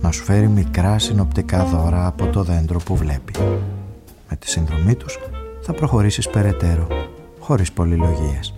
να σου φέρει μικρά συνοπτικά δώρα από το δέντρο που βλέπει. Με τη συνδρομή τους θα προχωρήσεις περαιτέρω, χωρίς πολυλογίες.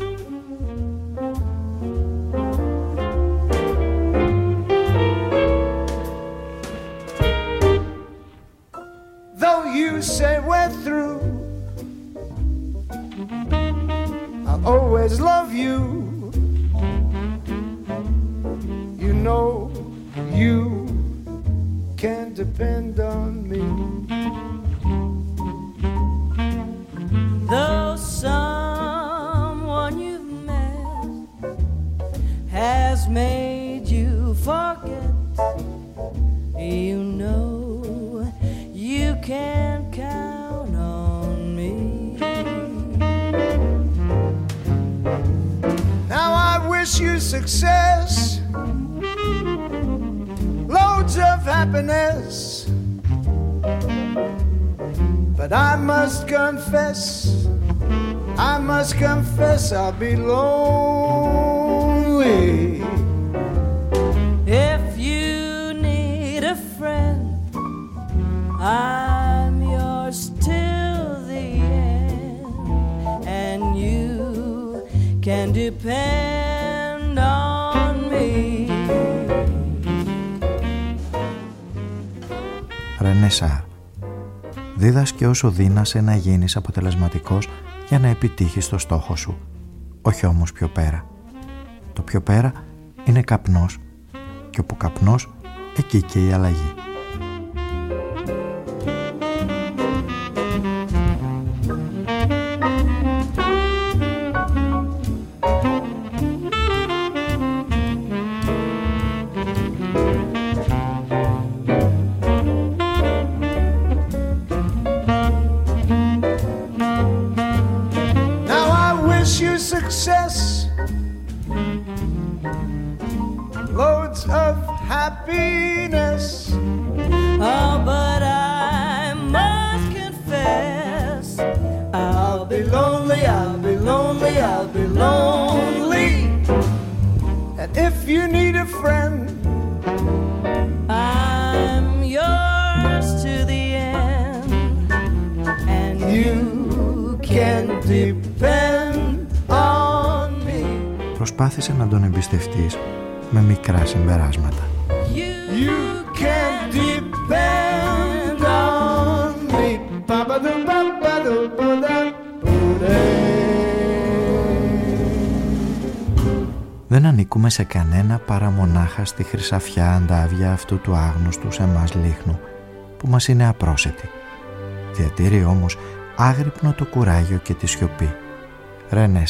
Can depend on me. Ρενέ Δίδασκε όσο δύνασε να γίνεις αποτελεσματικός για να επιτύχεις το στόχο σου. Όχι όμως πιο πέρα. Το πιο πέρα είναι καπνός και όπου καπνός εκεί και η αλλαγή. Δεν ανήκουμε σε κανένα παρά μονάχα στη χρυσαφιά αντάβια αυτού του άγνωστου σε μας λίχνου που μας είναι απρόσετη. Διατηρεί όμως άγρυπνο το κουράγιο και τη σιωπή. Ρενέ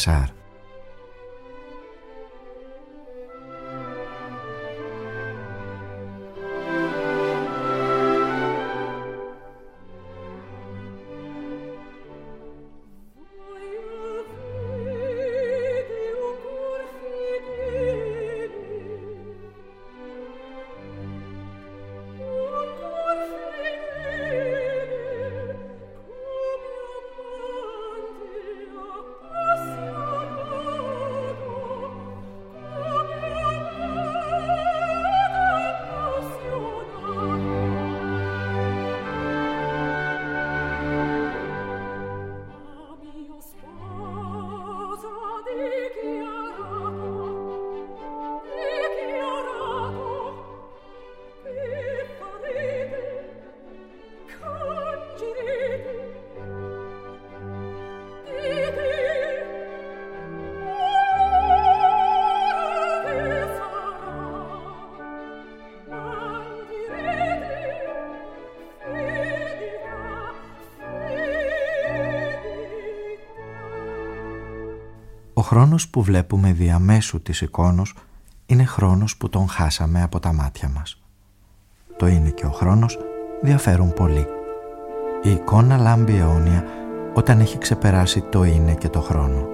χρόνος που βλέπουμε διαμέσου της εικόνος είναι χρόνος που τον χάσαμε από τα μάτια μας. Το είναι και ο χρόνος διαφέρουν πολύ. Η εικόνα λάμπει αιώνια όταν έχει ξεπεράσει το είναι και το χρόνο.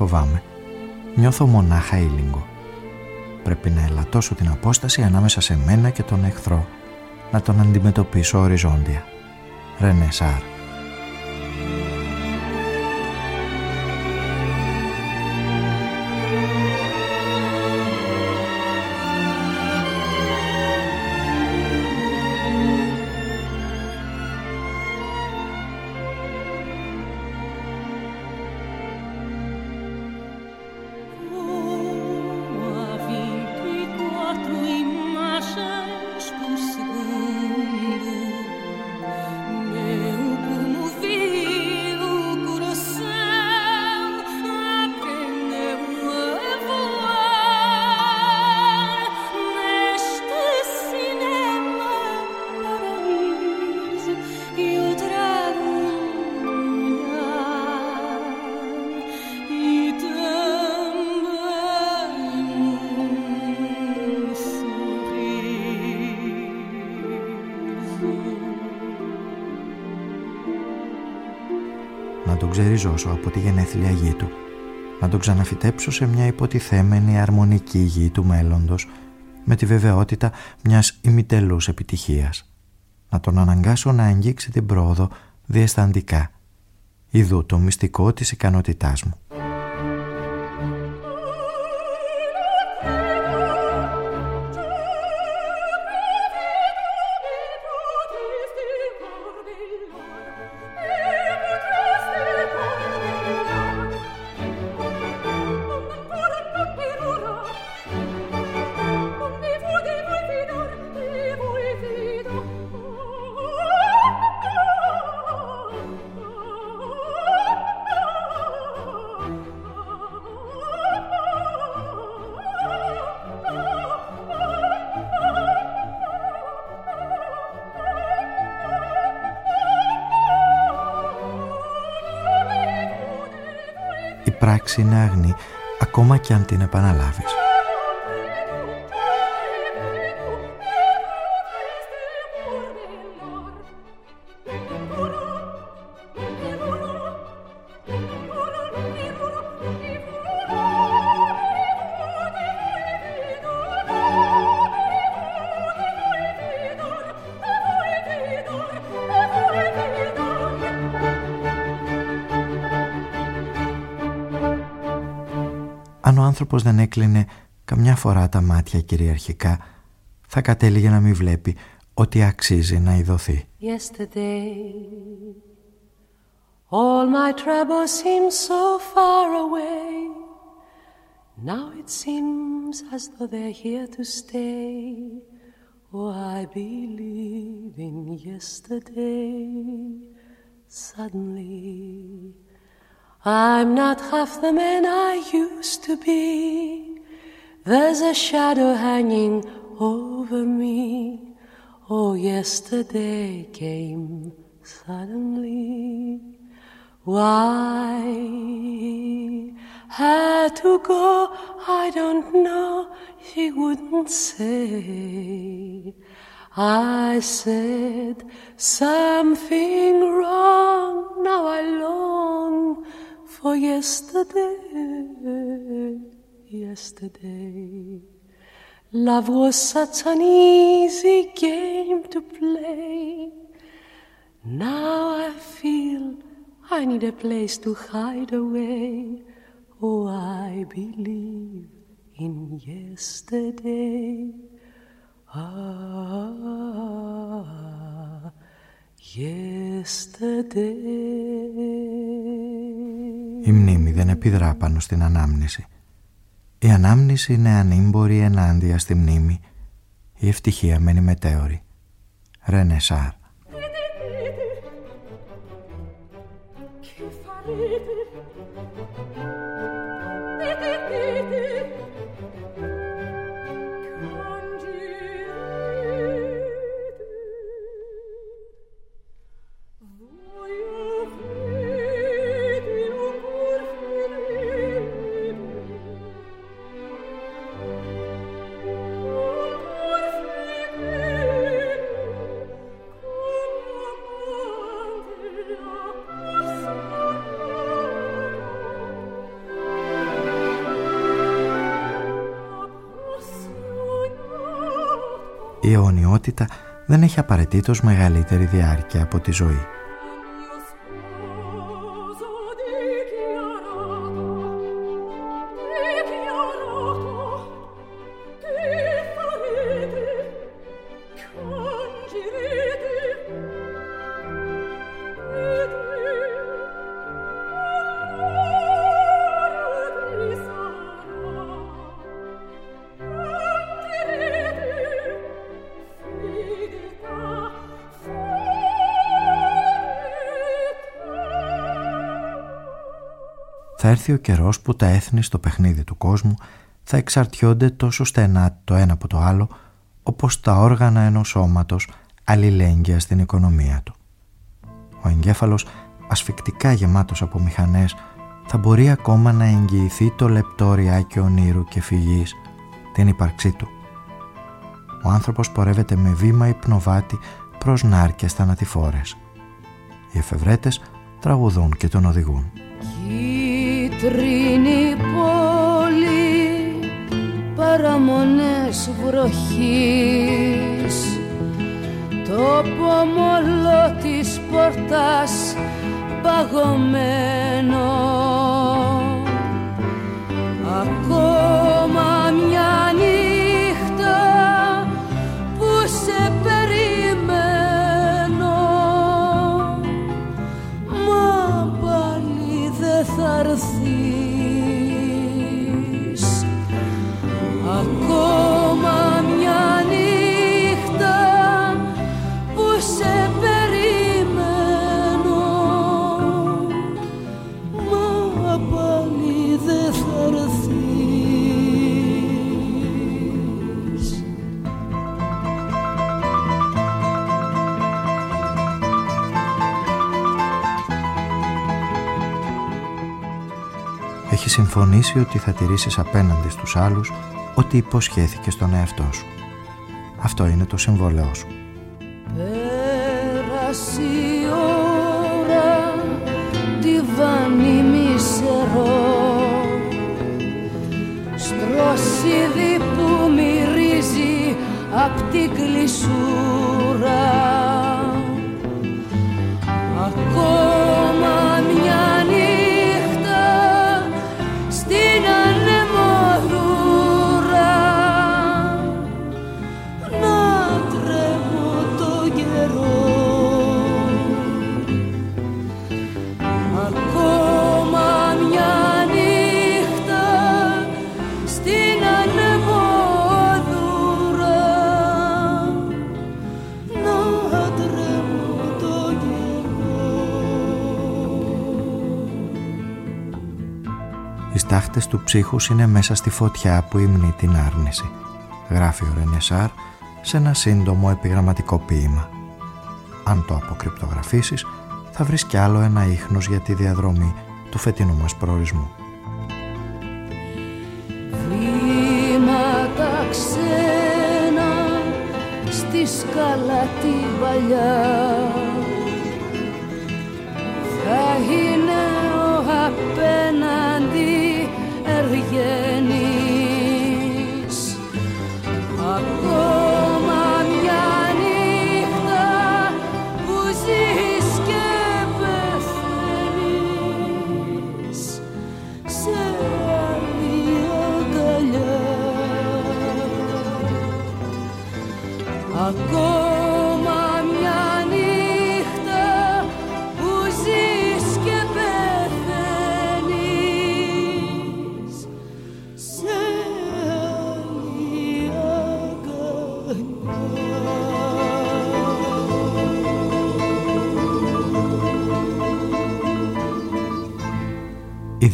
Φοβάμαι. Νιώθω μονάχα ήλιγκο. Πρέπει να ελαττώσω την απόσταση ανάμεσα σε μένα και τον εχθρό, να τον αντιμετωπίσω οριζόντια. Ρενέ Σάρ. ξεριζώσω από τη γενέθλια γη του, να τον ξαναφυτέψω σε μια υποτιθέμενη αρμονική γη του μέλλοντος με τη βεβαιότητα μιας ημιτελούς επιτυχίας. Να τον αναγκάσω να αγγίξει την πρόοδο διαισθαντικά. Ιδού το μυστικό της ικανότητάς μου. Άγνη ακόμα και αν την επαναλάβεις. Άνθρωπος δεν έκλεινε καμιά φορά τα μάτια κυριαρχικά θα κατέληγε να μην βλέπει ότι αξίζει να ειδωθεί. Yesterday All my troubles seem so far away Now it seems as though they're here to stay Oh, I believe in yesterday Suddenly I'm not half the man I used to be. There's a shadow hanging over me. Oh, yesterday came suddenly. Why had to go? I don't know. She wouldn't say. I said something wrong. Now I long for yesterday. Yesterday. Love was such an easy game to play. Now I feel I need a place to hide away. Oh, I believe in yesterday. Ah. Η μνήμη δεν επιδρά πάνω στην ανάμνηση. Η ανάμνηση είναι ανήμπορη ενάντια στη μνήμη. Η ευτυχία μένει μετέωρη. Ρενεσάρ. Η αιωνιότητα δεν έχει απαραίτητος μεγαλύτερη διάρκεια από τη ζωή. Έρθει ο καιρός που τα έθνη στο παιχνίδι του κόσμου θα εξαρτιόνται τόσο στενά το ένα από το άλλο όπως τα όργανα ενός σώματος αλληλέγγυα στην οικονομία του. Ο εγκέφαλος ασφικτικά γεμάτος από μηχανές θα μπορεί ακόμα να εγγυηθεί το λεπτό ριάκι ονείρου και φυγής την ύπαρξή του. Ο άνθρωπος πορεύεται με βήμα υπνοβάτη προς νάρκες θανατηφόρες. Οι εφευρέτες τραγουδούν και τον οδηγούν κίτρινη πόλη παραμονές βροχής. Το πομολό της πόρτας παγωμένο. Ακόμα συμφωνήσει ότι θα τηρήσεις απέναντι στους άλλους ότι υποσχέθηκε στον εαυτό σου. Αυτό είναι το συμβόλαιό σου. Πέρασε η ώρα τη βάνη μισερό στροσίδι που μυρίζει απ' την κλεισούρα ακόμα τάχτες του ψύχους είναι μέσα στη φωτιά που υμνεί την άρνηση. Γράφει ο Ρενεσάρ σε ένα σύντομο επιγραμματικό ποίημα. Αν το αποκρυπτογραφήσεις θα βρεις κι άλλο ένα ίχνος για τη διαδρομή του φετινού μας προορισμού. Βήματα ξένα τη σκάλα την παλιά θα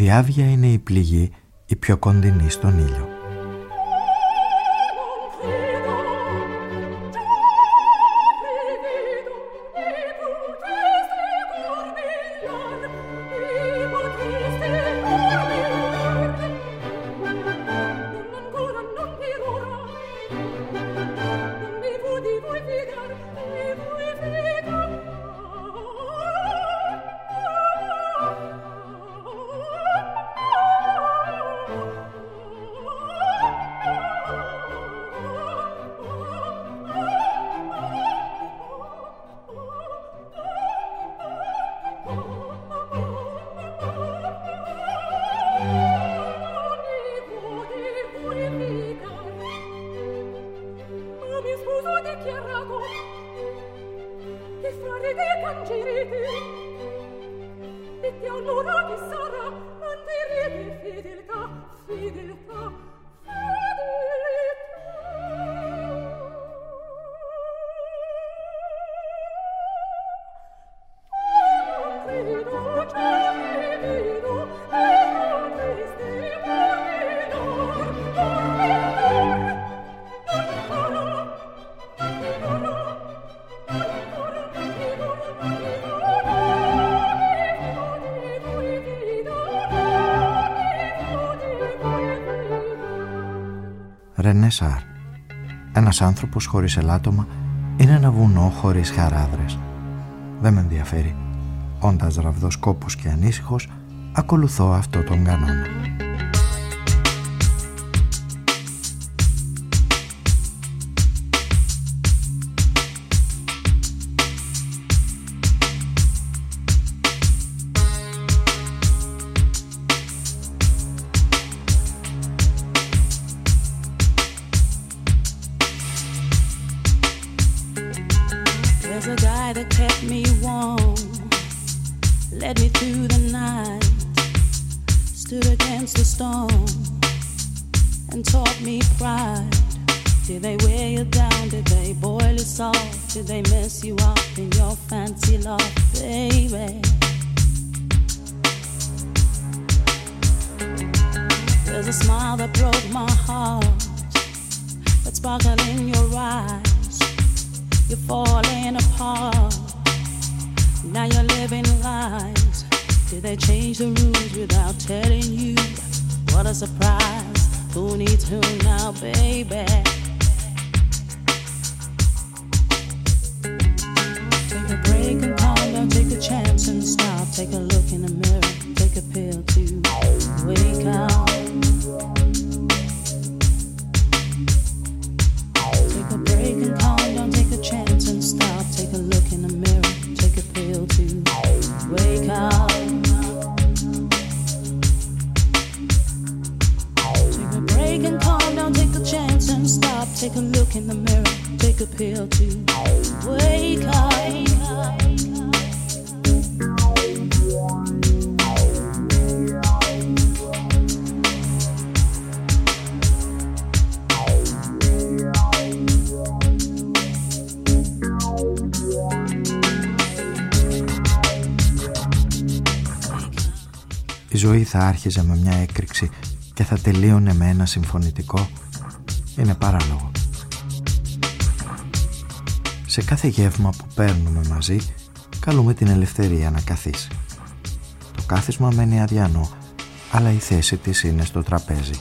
διάβια είναι η πληγή η πιο κοντινή στον ήλιο. Ρενέ Ένας άνθρωπος χωρίς ελάττωμα είναι ένα βουνό χωρίς χαράδρες. Δεν με ενδιαφέρει. Όντας ραβδός κόπος και ανήσυχος, ακολουθώ αυτό τον κανόνα. through the night, stood against the storm, and taught me pride. Did they wear you down? Did they boil you soft? Did they mess you up in your fancy love, baby? There's a smile that broke my heart, that sparkle in your eyes. You're falling apart. Now you're living lies did they change the rules without telling you? What a surprise. Who needs who now, baby? Take a break and calm down. take a chance and stop. Take a look in the mirror, take a pill to wake up. Η ζωή θα άρχιζε με μια έκρηξη και θα τελείωνε με ένα συμφωνητικό. Είναι παράλογο. Σε κάθε γεύμα που παίρνουμε μαζί, καλούμε την ελευθερία να καθίσει. Το κάθισμα μένει αδιανό, αλλά η θέση της είναι στο τραπέζι.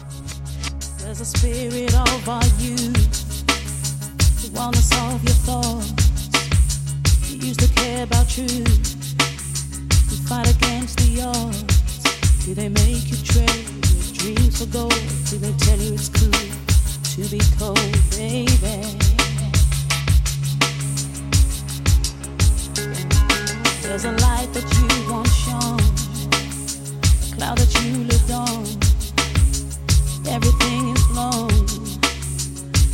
There's a light that you want shone, a cloud that you lived on. Everything is blown,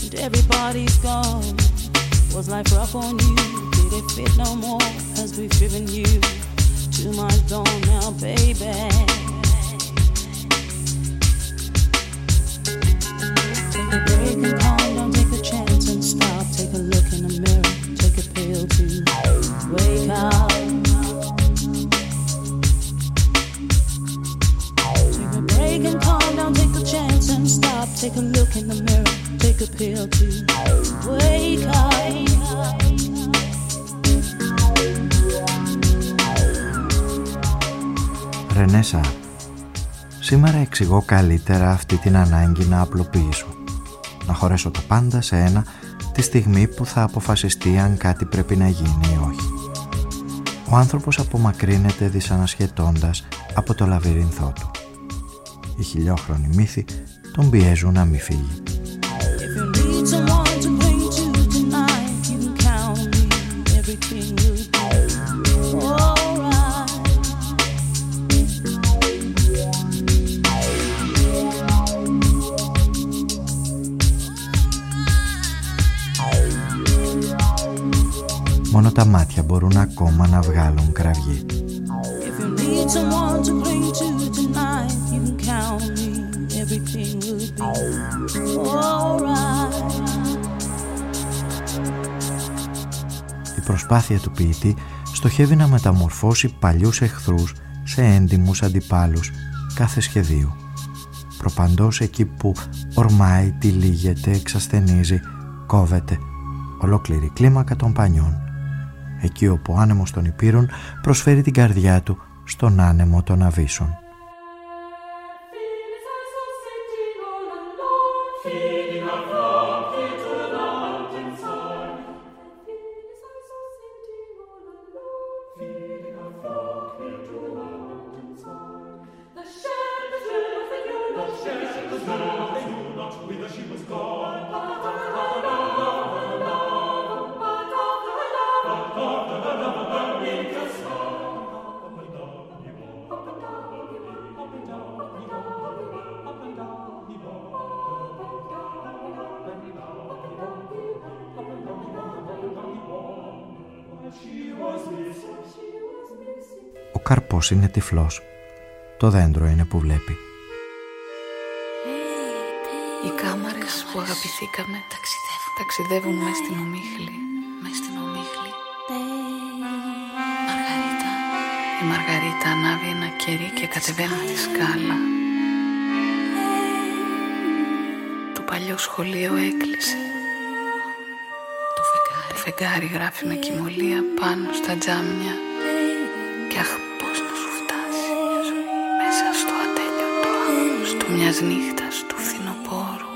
and everybody's gone. Was life rough on you? Did it fit no more? As we've driven you to my dawn now, baby? Look in the mirror, take a pill to wake up. Ρενέσα, σήμερα εξηγώ καλύτερα αυτή την ανάγκη να απλοποιήσω. Να χωρέσω τα πάντα σε ένα τη στιγμή που θα αποφασιστεί αν κάτι πρέπει να γίνει ή όχι. Ο άνθρωπος απομακρύνεται δυσανασχετώντας από το λαβυρινθό του. Οι χιλιόχρονοι μύθοι τον πιέζουν να μην φίλε. Μόνο τα μάτια μπορούν ακόμα να βγάλουν κραυεί. Η προσπάθεια του ποιητή στοχεύει να μεταμορφώσει παλιούς εχθρούς σε έντιμους αντιπάλους κάθε σχεδίου. Προπαντός εκεί που ορμάει, τυλίγεται, εξασθενίζει, κόβεται ολόκληρη κλίμακα των πανιών. Εκεί όπου ο άνεμος των υπήρων προσφέρει την καρδιά του στον άνεμο των αβύσσων. Είναι τυφλός. Το δέντρο είναι που βλέπει. Οι κάμαρες που αγαπηθήκαμε ταξιδεύουν, ταξιδεύουν μες στην ομίχλη. Μες στην ομίχλη. Μαργαρίτα. Η Μαργαρίτα ανάβει ένα κερί και κατεβαίνει τη σκάλα. Το παλιό σχολείο έκλεισε. Το φεγγάρι, το φεγγάρι γράφει με κοιμωλία πάνω στα τζάμια. Μιας νύχτας του φθινοπόρου.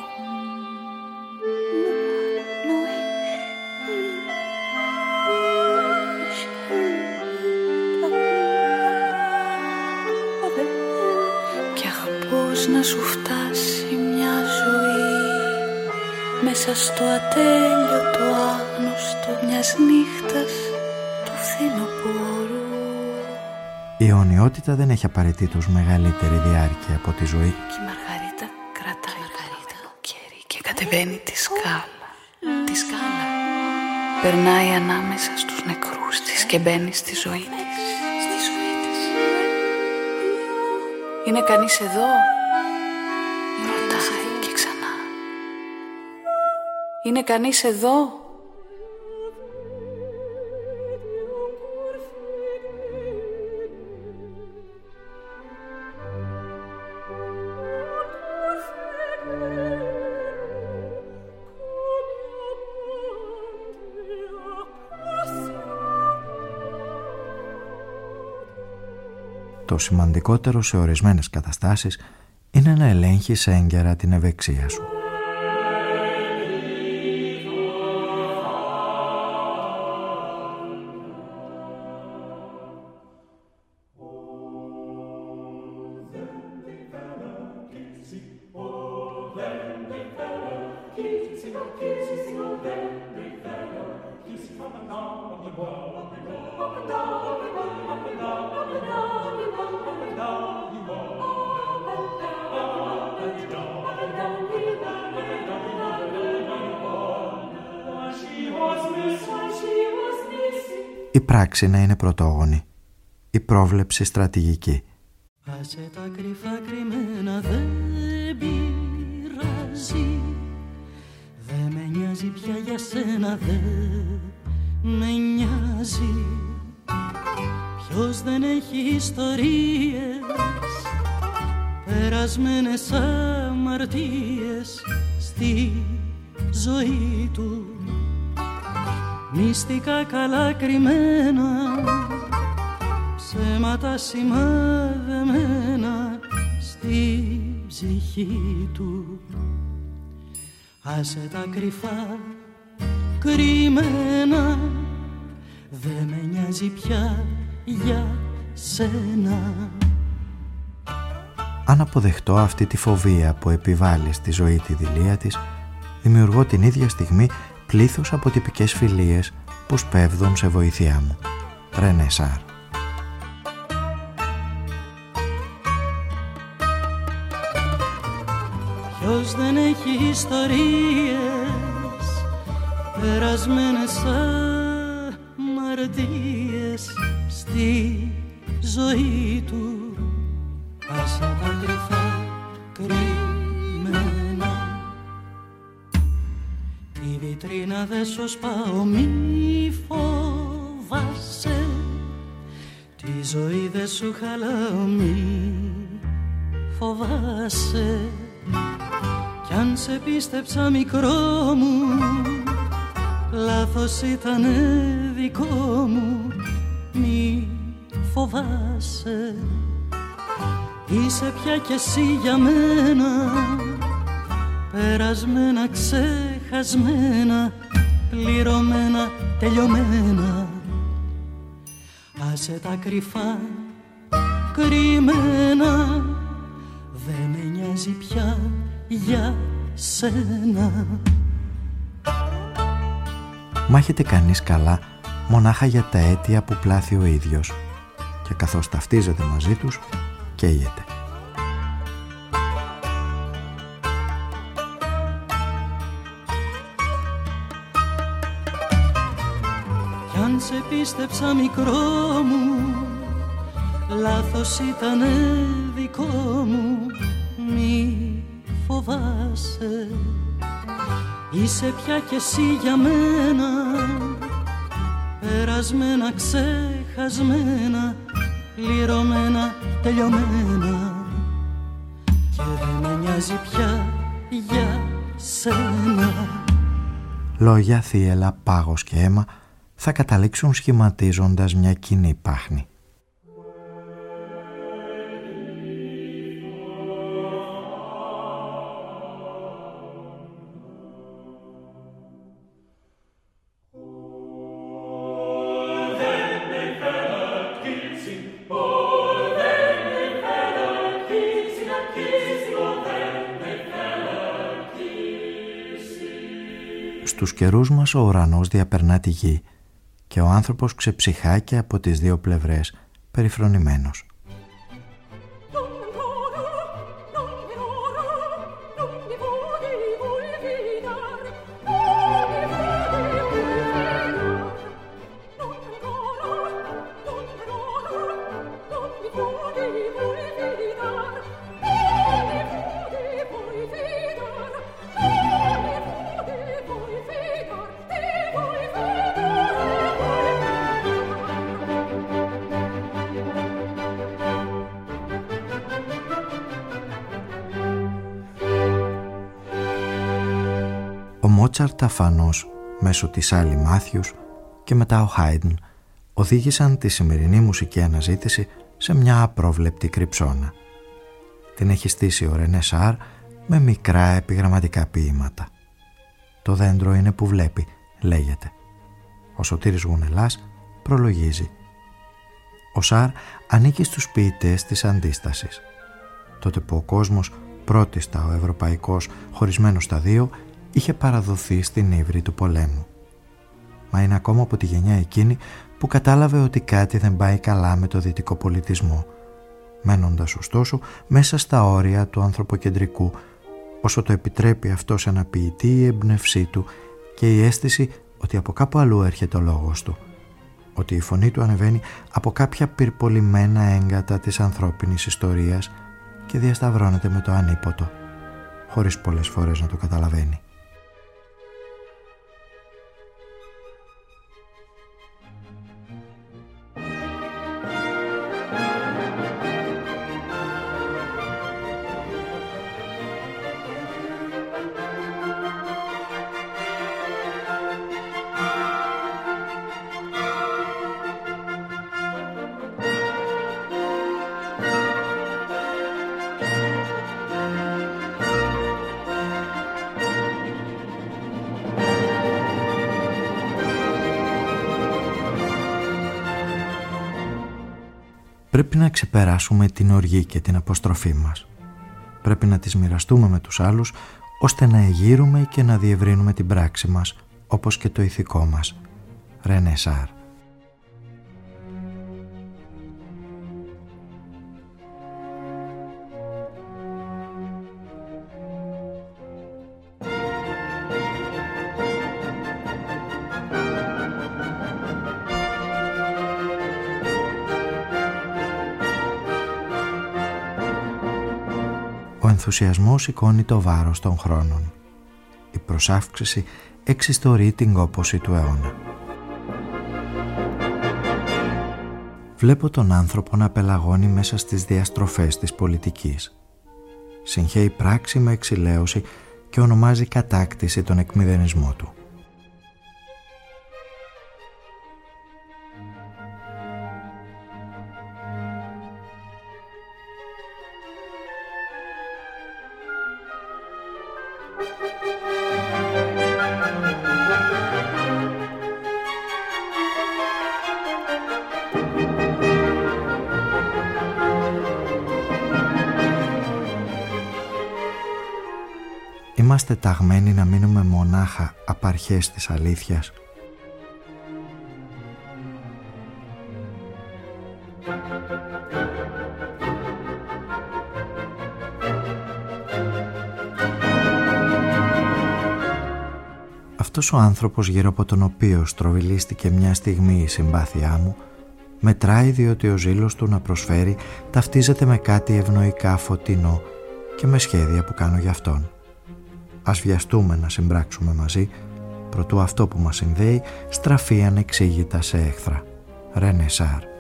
Κι αχ πώς να σου φτάσει μια ζωή μέσα στο ατέλειωτο Η αιωνιότητα δεν έχει απαραίτητος μεγαλύτερη διάρκεια από τη ζωή. Και η Μαργαρίτα κρατάει το καλοκαίρι και κατεβαίνει τη σκάλα. Τη σκάλα. Περνάει ανάμεσα στους νεκρούς της και μπαίνει στη ζωή της. Στη ζωή της. Είναι κανείς εδώ; Ρωτάει και ξανά. Είναι κανείς εδώ; το σημαντικότερο σε ορισμένες καταστάσεις είναι να ελέγχεις έγκαιρα την ευεξία σου. Η πράξη να είναι πρωτόγονη, η πρόβλεψη στρατηγική. Άσε τα κρυφά κρυμμένα δεν πειράζει. Δεν με νοιάζει πια για σένα δεν με νοιάζει. Ποιος δεν έχει ιστορίες περασμένες αμαρτίες στη ζωή του μυστικά καλά κρυμμένα ψέματα σημαδεμένα στη ψυχή του. Άσε τα κρυφά κρυμμένα δε με νοιάζει πια για σένα. Αν αποδεχτώ αυτή τη φοβία που επιβάλλει στη ζωή τη δηλία της δημιουργώ την ίδια στιγμή πλήθος από τυπικές φιλίες που σπέβδουν σε βοήθειά μου. Ρενέ Σάρ. Ποιος δεν έχει ιστορίες περασμένες αμαρτίες στη ζωή του άσε τα κρυφά κρυμμένα βιτρίνα δε σου σπάω. Μη φοβάσαι τη ζωή δε σου χαλάω. Μη φοβάσαι κι αν σε πίστεψα μικρό μου Λάθος ήταν δικό μου. Μη φοβάσαι Είσαι πια κι εσύ για μένα Περασμένα, ξεχασμένα Πληρωμένα, τελειωμένα. Άσε τα κρυφά, κρυμμένα Δεν με νοιάζει πια για σένα. Μάχεται κανείς καλά μονάχα για τα αίτια που πλάθει ο ίδιος. Και καθώς ταυτίζεται μαζί τους καίγεται. Πίστεψα μικρό μου. Λάθος ήταν δικό μου. Μη φοβάσαι. Είσαι πια κι εσύ για μένα. Περασμένα, ξεχασμένα Πληρωμένα, τελειωμένα. Και δεν με νοιάζει πια για σένα. Λόγια, θύελα, πάγος και αίμα θα καταλήξουν σχηματίζοντας μια κοινή πάχνη. Στους καιρούς μας ο ουρανός διαπερνά τη γη και ο άνθρωπος ξεψυχά και από τις δύο πλευρές περιφρονημένος. Μέσω της Άλλη Μάθιους και μετά ο Χάιντν οδήγησαν τη σημερινή μουσική αναζήτηση σε μια απρόβλεπτη κρυψώνα. Την έχει στήσει ο Ρενέ Σάρ με μικρά επιγραμματικά ποίηματα. «Το δέντρο είναι που βλέπει», λέγεται. Ο Σωτήρης Γουνελάς προλογίζει. Ο Σάρ ανήκει στους ποιητές της αντίστασης. Τότε που ο κόσμος πρώτιστα ο ευρωπαϊκός χωρισμένος στα δύο είχε παραδοθεί στην ύβρη του πολέμου. Μα είναι ακόμα από τη γενιά εκείνη που κατάλαβε ότι κάτι δεν πάει καλά με το δυτικό πολιτισμό, μένοντας ωστόσο μέσα στα όρια του ανθρωποκεντρικού, όσο το επιτρέπει αυτός σε ένα ποιητή η έμπνευσή του και η αίσθηση ότι από κάπου αλλού έρχεται ο λόγος του, ότι η φωνή του ανεβαίνει από κάποια πυρπολιμένα έγκατα της ανθρώπινης ιστορίας και διασταυρώνεται με το ανίποτο, χωρίς πολλές φορές να το καταλαβαίνει. Πρέπει να ξεπεράσουμε την οργή και την αποστροφή μας. Πρέπει να τις μοιραστούμε με τους άλλους ώστε να εγείρουμε και να διευρύνουμε την πράξη μας όπως και το ηθικό μας. Ρενέ Σάρ ενθουσιασμός σηκώνει το βάρος των χρόνων. Η προσάυξηση εξιστορεί την κόποση του αιώνα. Βλέπω τον άνθρωπο να πελαγώνει μέσα στις διαστροφές της πολιτικής. Συγχαίει πράξη με εξηλαίωση και ονομάζει κατάκτηση τον εκμηδενισμό του. Είμαστε ταγμένοι να μείνουμε μονάχα απαρχές της αλήθειας. Αυτός ο άνθρωπος γύρω από τον οποίο στροβιλίστηκε μια στιγμή η συμπάθειά μου μετράει διότι ο ζήλος του να προσφέρει ταυτίζεται με κάτι ευνοϊκά φωτεινό και με σχέδια που κάνω για αυτόν. Ας βιαστούμε να συμπράξουμε μαζί, προτού αυτό που μας συνδέει στραφεί ανεξήγητα σε έχθρα. Ρένε Σάρ.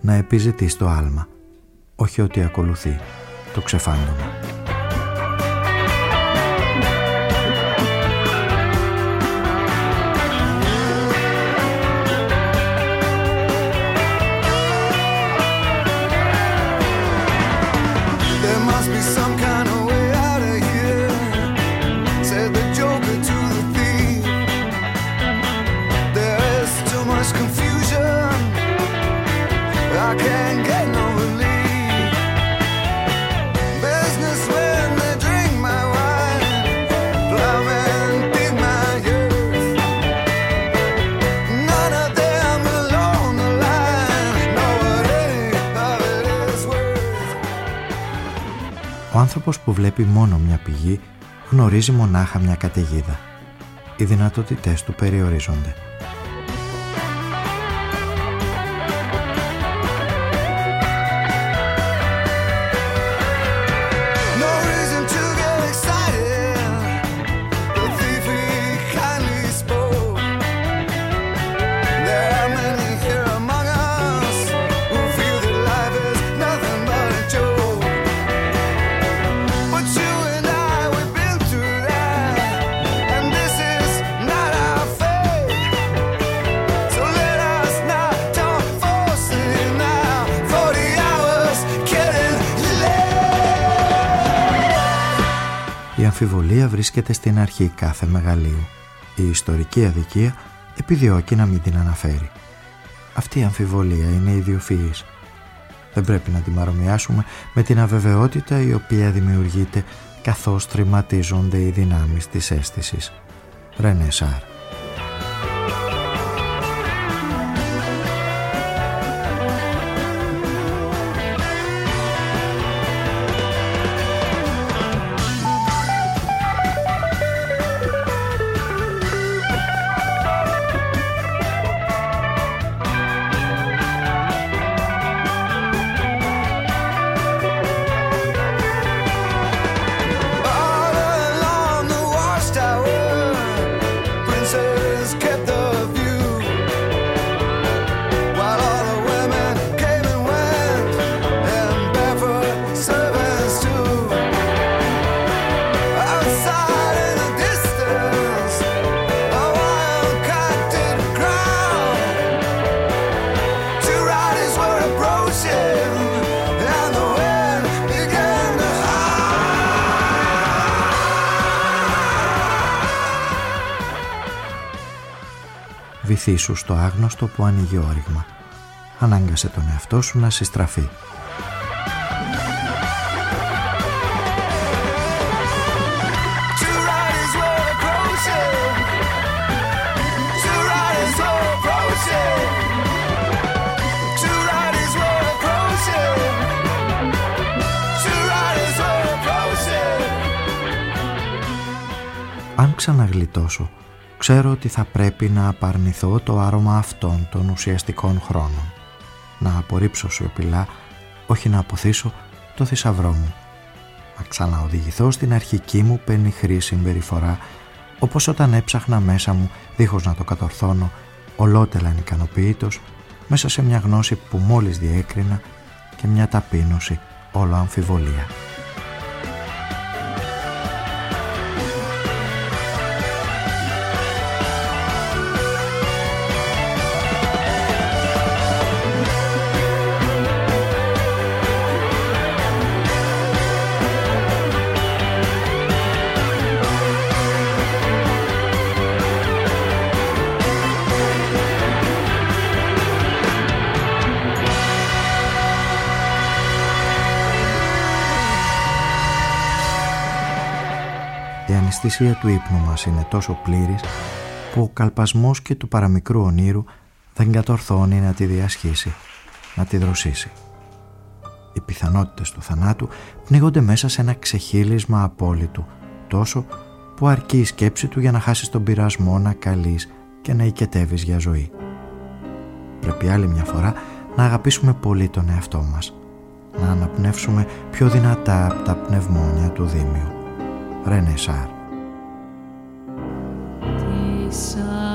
να επιζητείς το άλμα όχι ότι ακολουθεί το ξεφάντωμα. Άνθρωπος που βλέπει μόνο μια πηγή γνωρίζει μονάχα μια καταιγίδα. Οι δυνατότητές του περιορίζονται. Βρίσκεται στην αρχή κάθε μεγαλείου. Η ιστορική αδικία επιδιώκει να μην την αναφέρει. Αυτή η αμφιβολία είναι ιδιοφυής. Δεν πρέπει να την παρομοιάσουμε με την αβεβαιότητα η οποία δημιουργείται καθώς τρηματίζονται οι δυνάμεις της αίσθησης. Ρενέ βυθίσου στο άγνωστο που ανοίγει όριγμα. Ανάγκασε τον εαυτό σου να συστραφεί. Αν ξαναγλιτώσω ξέρω ότι θα πρέπει να απαρνηθώ το άρωμα αυτών των ουσιαστικών χρόνων. Να απορρίψω σιωπηλά, όχι να αποθήσω το θησαυρό μου. Να ξαναοδηγηθώ στην αρχική μου πενιχρή συμπεριφορά, όπως όταν έψαχνα μέσα μου, δίχως να το κατορθώνω, ολότελα ικανοποιήτως, μέσα σε μια γνώση που μόλις διέκρινα και μια ταπείνωση όλο αμφιβολία. Αισθησία του ύπνου μας είναι τόσο πλήρης που ο καλπασμός και του παραμικρού ονείρου δεν κατορθώνει να τη διασχίσει, να τη δροσίσει. Οι πιθανότητες του θανάτου πνίγονται μέσα σε ένα ξεχύλισμα απόλυτου, τόσο που αρκεί η σκέψη του για να χάσεις τον πειρασμό να καλείς και να οικετεύεις για ζωή. Πρέπει άλλη μια φορά να αγαπήσουμε πολύ τον εαυτό μας, να αναπνεύσουμε πιο δυνατά από τα πνευμόνια του Δήμιου. Ρένε Σάρ τις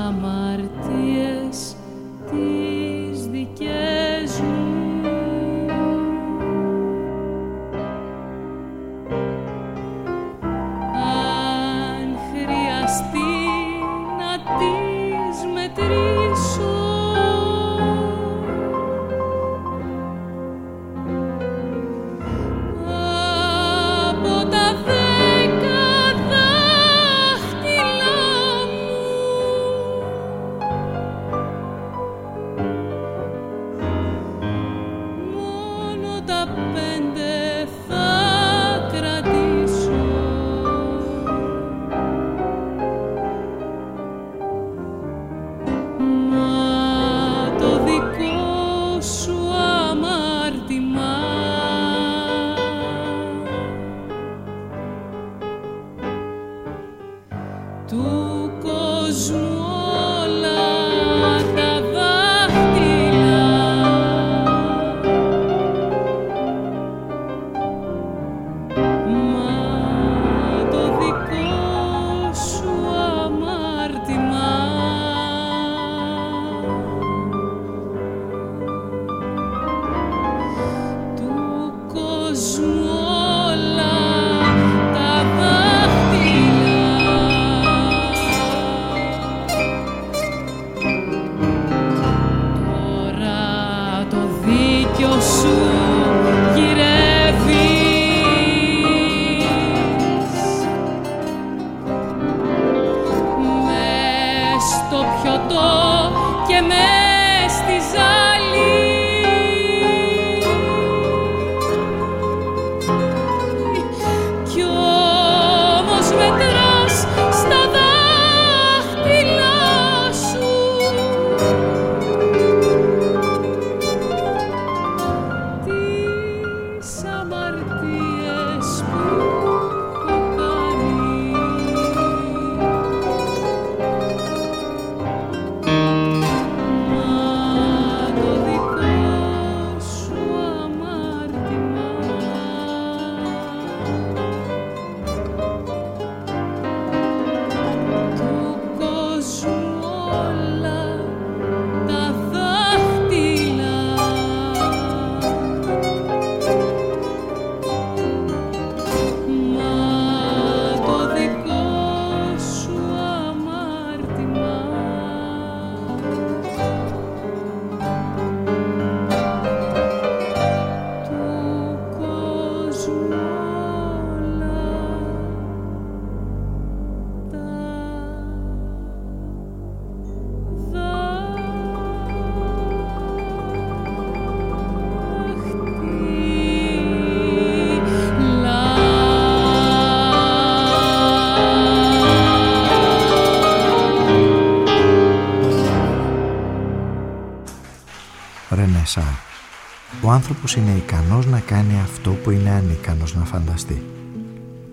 άνθρωπος είναι ικανός να κάνει αυτό που είναι ανίκανος να φανταστεί.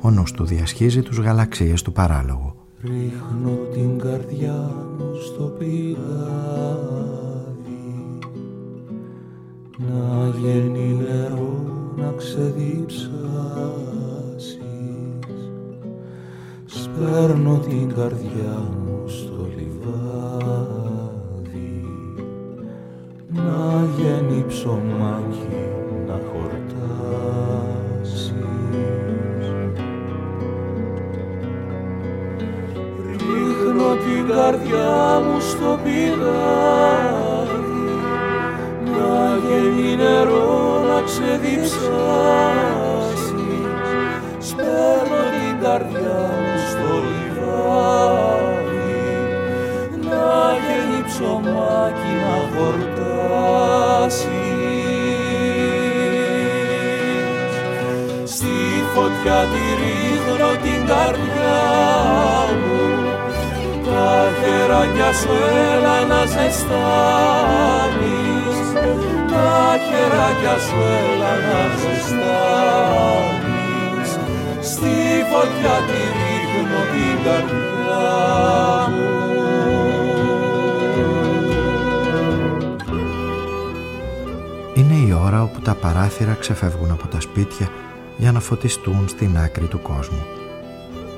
Ο νους του διασχίζει τους γαλαξίες του παράλογου. Ρίχνω την καρδιά μου στο πηγάδι Να γίνει νερό να ξεδίψασεις Σπέρνω την καρδιά μου παράθυρα ξεφεύγουν από τα σπίτια για να φωτιστούν στην άκρη του κόσμου.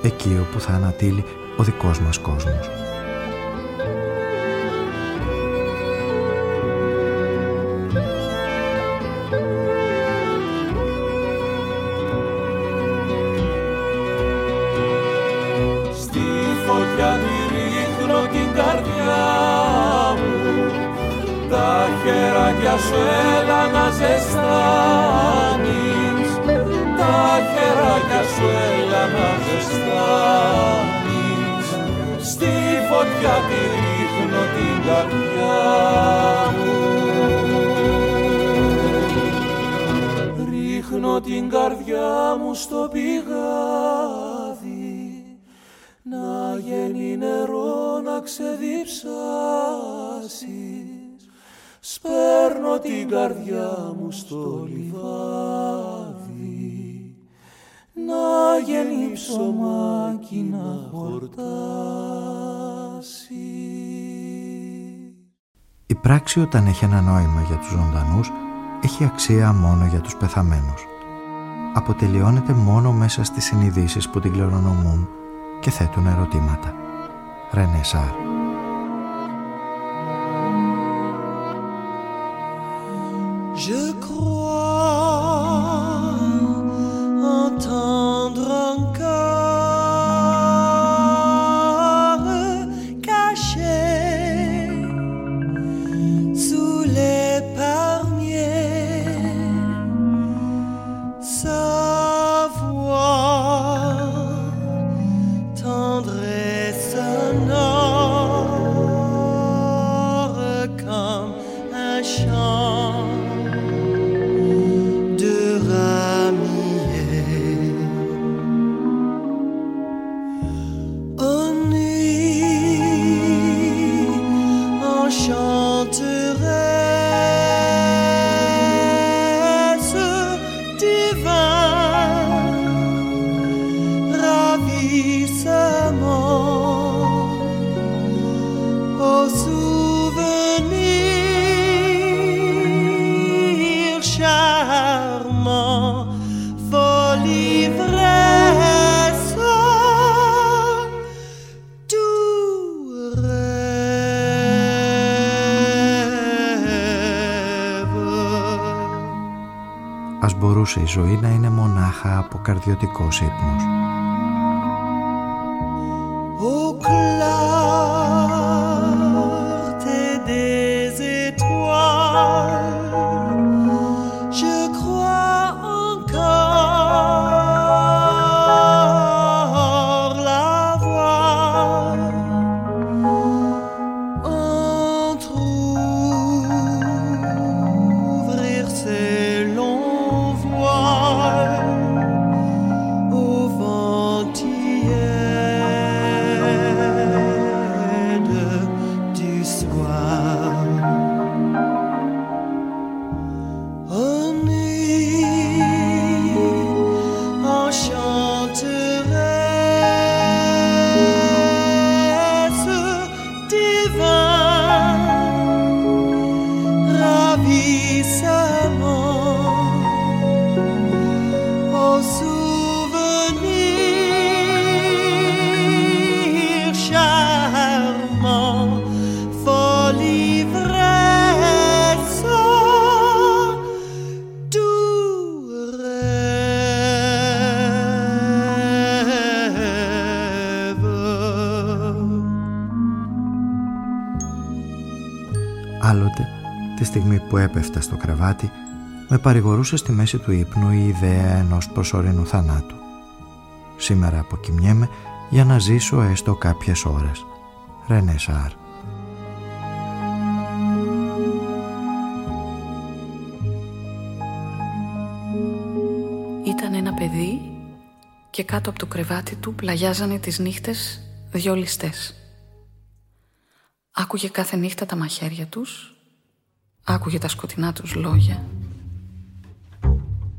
Εκεί όπου θα ανατείλει ο δικός μας κόσμος. Την καρδιά μου στο λιβάδι να γίνει ψωμάκι να χορτάσει Η πράξη όταν έχει ένα νόημα για τους ζωντανούς έχει αξία μόνο για τους πεθαμένους. Αποτελειώνεται μόνο μέσα στις συνειδήσεις που την κληρονομούν και θέτουν ερωτήματα. Ρενέ Σάρ. Η ζωή να είναι μονάχα από καρδιωτικός ύπνος. Έπεφτα στο κρεβάτι με παρηγορούσε στη μέση του ύπνου η ιδέα ενός προσωρινού θανάτου. Σήμερα αποκοιμιέμαι για να ζήσω έστω κάποιες ώρες. Ρενέ Σάρ. Ήταν ένα παιδί και κάτω από το κρεβάτι του πλαγιάζανε τις νύχτες δυο ληστές. Άκουγε κάθε νύχτα τα μαχαίρια τους, άκουγε τα σκοτεινά τους λόγια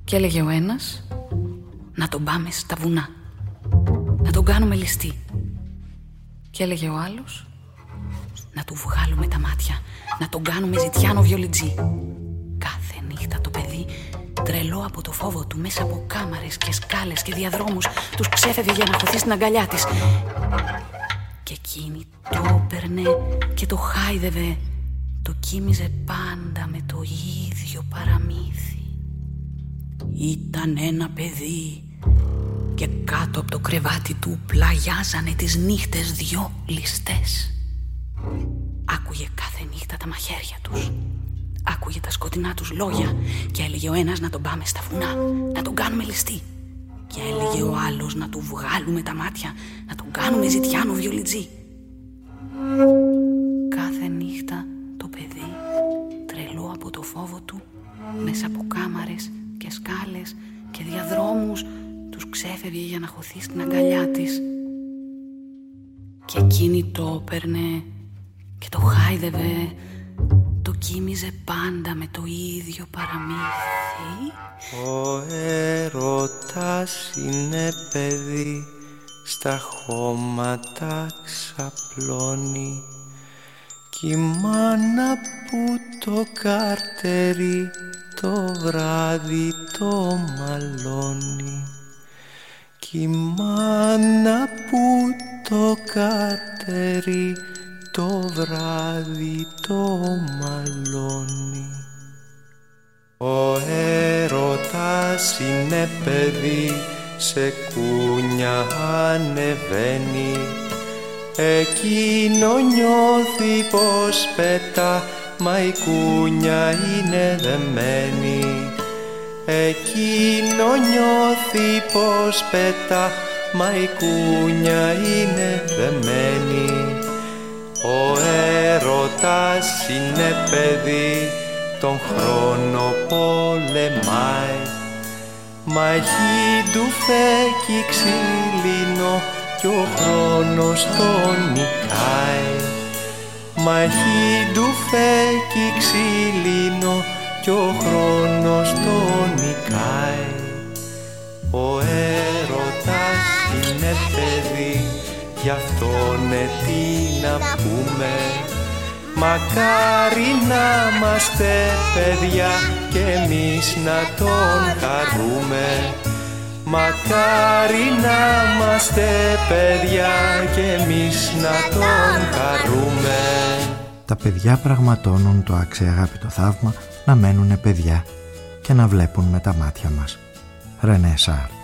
και έλεγε ο ένας να τον πάμε στα βουνά, να τον κάνουμε ληστή. Και έλεγε ο άλλος να του βγάλουμε τα μάτια, να τον κάνουμε ζητιάνο βιολιτζή. Κάθε νύχτα το παιδί τρελό από το φόβο του μέσα από κάμαρες και σκάλες και διαδρόμους τους ξέφευγε για να χωθεί στην αγκαλιά της. Και εκείνη το έπαιρνε και το χάιδευε, το κοίμιζε πάντα με το ίδιο παραμύθι. Ήταν ένα παιδί και κάτω από το κρεβάτι του πλαγιάζανε τις νύχτες δυο ληστές. Άκουγε κάθε νύχτα τα μαχαίρια τους. Άκουγε τα σκοτεινά τους λόγια και έλεγε ο ένας να τον πάμε στα βουνά, να τον κάνουμε ληστή. Και έλεγε ο άλλος να του βγάλουμε τα μάτια, να τον κάνουμε ζητιάνο βιολιτζή. Για να χωθεί στην αγκαλιά της. Και εκείνη το έπαιρνε και το χάιδευε, το κοίμιζε πάντα με το ίδιο παραμύθι. Ο έρωτας είναι παιδί, στα χώματα ξαπλώνει κι η μάνα που το καρτερεί το βράδυ το μαλώνει κι η μάνα που το καρτερεί το βράδυ το μαλώνει. Ο έρωτας είναι παιδί σε κούνια ανεβαίνει. Εκείνο νιώθει πως πετά μα η κούνια είναι δεμένη Εκείνο νιώθει πως πετά μα η κούνια είναι δεμένη. Ο έρωτας είναι παιδί τον χρόνο πολεμάει. Μα έχει του φέκει ξύλινο κι ο χρόνος τον νικάει. Μα έχει ντουφέκι ξύλινο κι ο χρόνος τον νικάει. Ο έρωτας είναι παιδί γι' αυτό ναι τι να πούμε. Μακάρι να είμαστε παιδιά και εμείς να τον χαρούμε. Μακάρι να είμαστε παιδιά και εμείς να τον χαρούμε. Τα παιδιά πραγματώνουν το αξιαγάπητο θαύμα να μένουν παιδιά και να βλέπουν με τα μάτια μας. Ρενέ Σάρ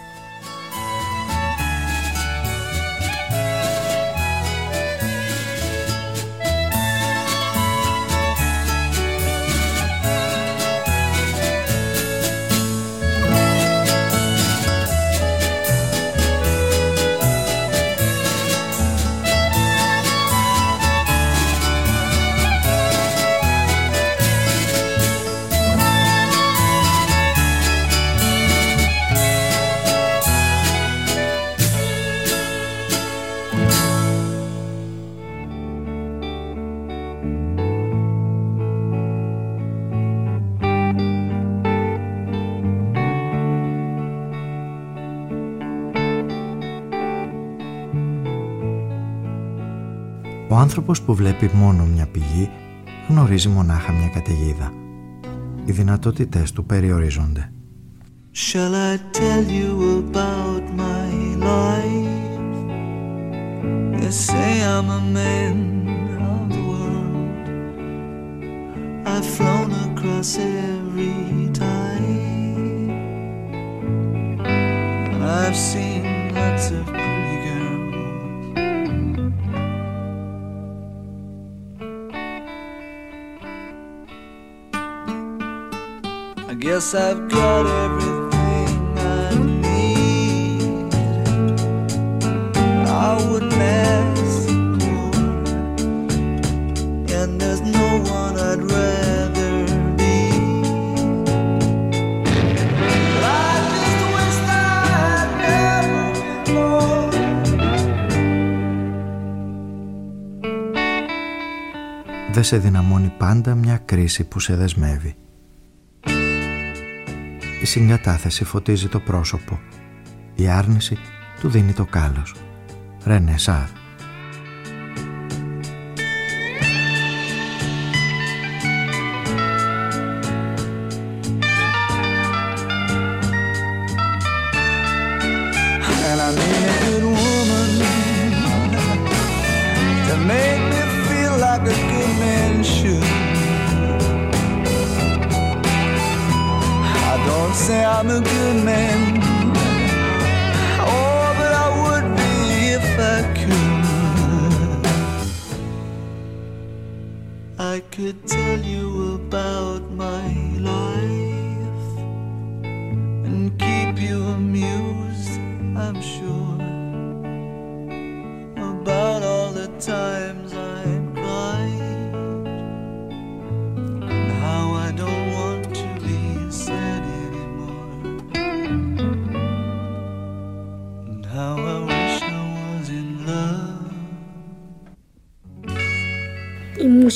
άνθρωπος που βλέπει μόνο μια πηγή γνωρίζει μονάχα μια καταιγίδα. Οι δυνατότητες του περιορίζονται. Shall I tell you about my life? They say I'm a man of the world. I've flown across every tide. I've seen lots of I guess I've got everything I need. I wouldn't ask more, and there's no one I'd rather be. But I just wish I'd never been born. Δεν σε δυναμώνει πάντα μια κρίση που σε δεσμεύει. Η συγκατάθεση φωτίζει το πρόσωπο. Η άρνηση του δίνει το κάλος. Ρενέ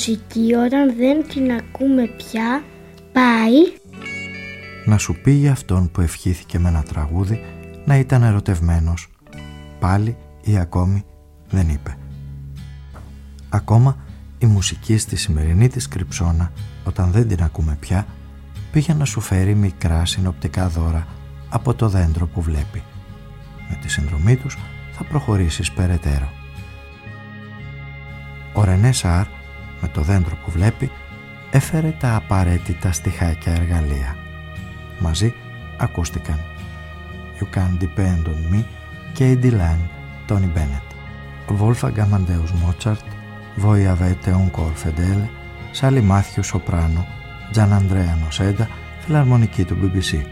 μουσική όταν δεν την ακούμε πια πάει να σου πει για αυτόν που ευχήθηκε με ένα τραγούδι να ήταν ερωτευμένος. Πάλι ή ακόμη δεν είπε. Ακόμα η μουσική στη σημερινή της κρυψώνα, όταν δεν την ακούμε πια, πήγε να σου φέρει μικρά συνοπτικά δώρα από το δέντρο που βλέπει. Με τη συνδρομή τους θα προχωρήσεις περαιτέρω. Ο Ρενέ Σάρ, με το δέντρο που βλέπει, έφερε τα απαραίτητα στιχάκια εργαλεία. Μαζί ακούστηκαν You Can Depend On Me και Eddie Lang, Tony Bennett. Wolfgang Amadeus Mozart, Voi Avete Un Cor Fedele, Sally Matthew Soprano, Gian Andrea Noseda, φιλαρμονική του BBC.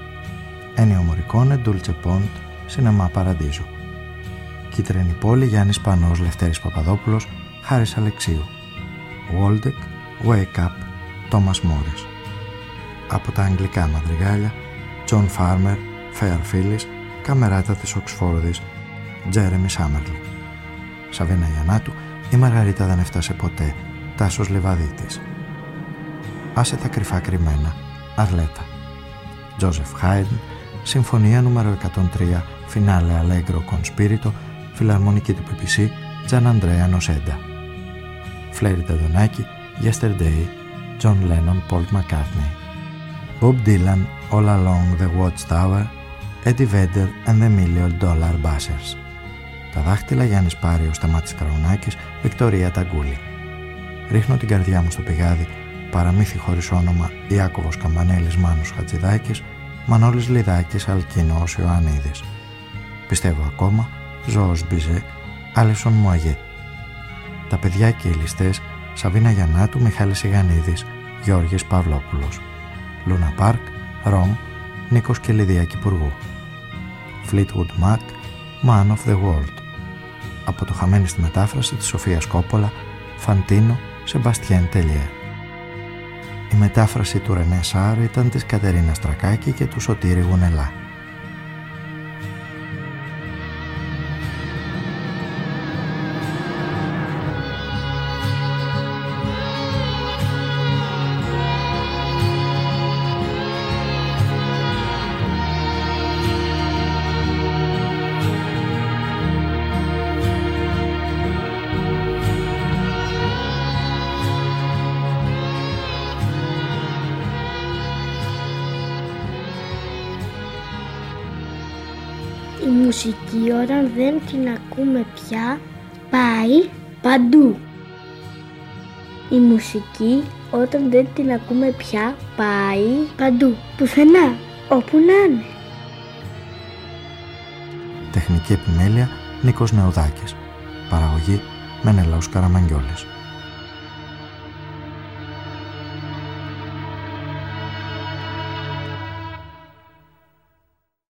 Ennio Morricone, Dulce Pont, Σινεμά Παραδείζου. Κίτρινη πόλη, Γιάννης Πανός, Λευτέρης Παπαδόπουλος, Χάρης Αλεξίου. Waldeck, Wake Up, Thomas Morris. Από τα αγγλικά μαδριγάλια, John Farmer, Fair Phyllis, καμεράτα της Οξφόρδης, Τζέρεμι Σάμερλι. Σαβίνα Γιαννάτου, η Μαργαρίτα δεν έφτασε ποτέ, Τάσος Λεβαδίτης. Άσε τα κρυφά κρυμμένα, Αρλέτα. Τζόζεφ Χάιντ, Συμφωνία νούμερο 103, Φινάλε Αλέγκρο Κονσπίριτο, Φιλαρμονική του BBC, Τζαν Αντρέα Νοσέντα. Φλέρι Ταντονάκη, Yesterday, John Lennon, Paul McCartney. Bob Dylan, All Along the Watchtower, Eddie Vedder and the Million Dollar Bassers. Τα δάχτυλα Γιάννης Πάριος, Σταμάτης Καρουνάκης, Βικτωρία Ταγκούλη. Ρίχνω την καρδιά μου στο πηγάδι, παραμύθι χωρίς όνομα, Ιάκωβος Καμπανέλης Μάνος Χατζηδάκης, Μανώλης Λιδάκης Αλκίνος Ιωαννίδης. Πιστεύω ακόμα, Ζώος Μπιζέ, Άλισον Μουαγέ. Τα παιδιά και οι ληστές, Σαβίνα Γιαννάτου, Μιχάλης Ιγανίδης, Γιώργης Παυλόπουλος. Λούνα Πάρκ, Ρώμ, Νίκος και Λιδία Κυπουργού. Fleetwood Mac, Man of the World. Από το χαμένη στη μετάφραση της Σοφίας Κόπολα, Φαντίνο, Σεμπαστιέν Τελιέ. Η μετάφραση του Ρενέ Σάρ ήταν της Κατερίνα Τρακάκη και του Σωτήρη Γουνελά. Όταν δεν την ακούμε πια πάει παντού. Η μουσική όταν δεν την ακούμε πια πάει παντού. Πουθενά. Όπου να είναι. Τεχνική επιμέλεια Νίκος Νεοδάκης. Παραγωγή Μενέλαος Καραμαγγιόλης.